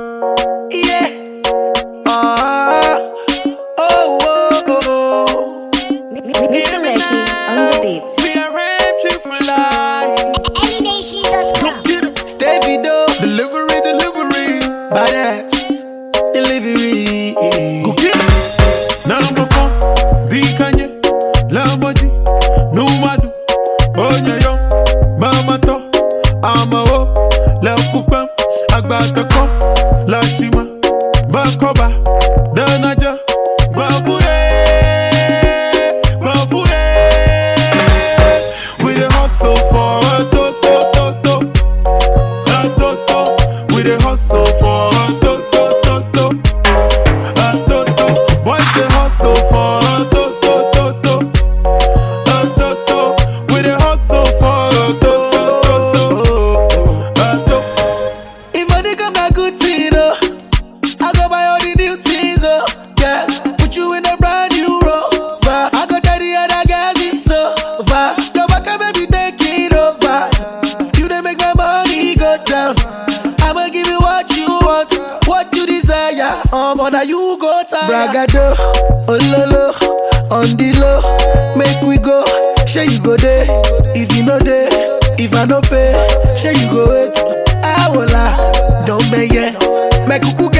Yeah. Ah. Oh, oh, oh, oh. Mr. Lecky on the beats. We are ready to fly. ElieNation.com. Get it. Stay video. Delivery, delivery. Badass. Delivery. Go down. I'ma give you what you want, what you desire. Um, now you go tire. Bragado, ololo, on the low, make we go. Sure you go there, if you know there, if I no pay, sure you go wait. I will lie, don't be yeah. Make kuku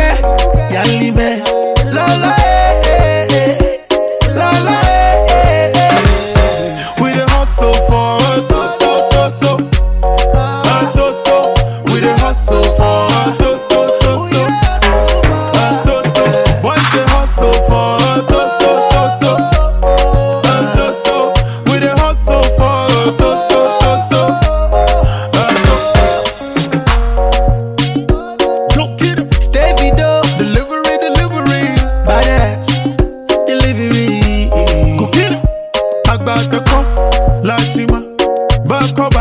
work,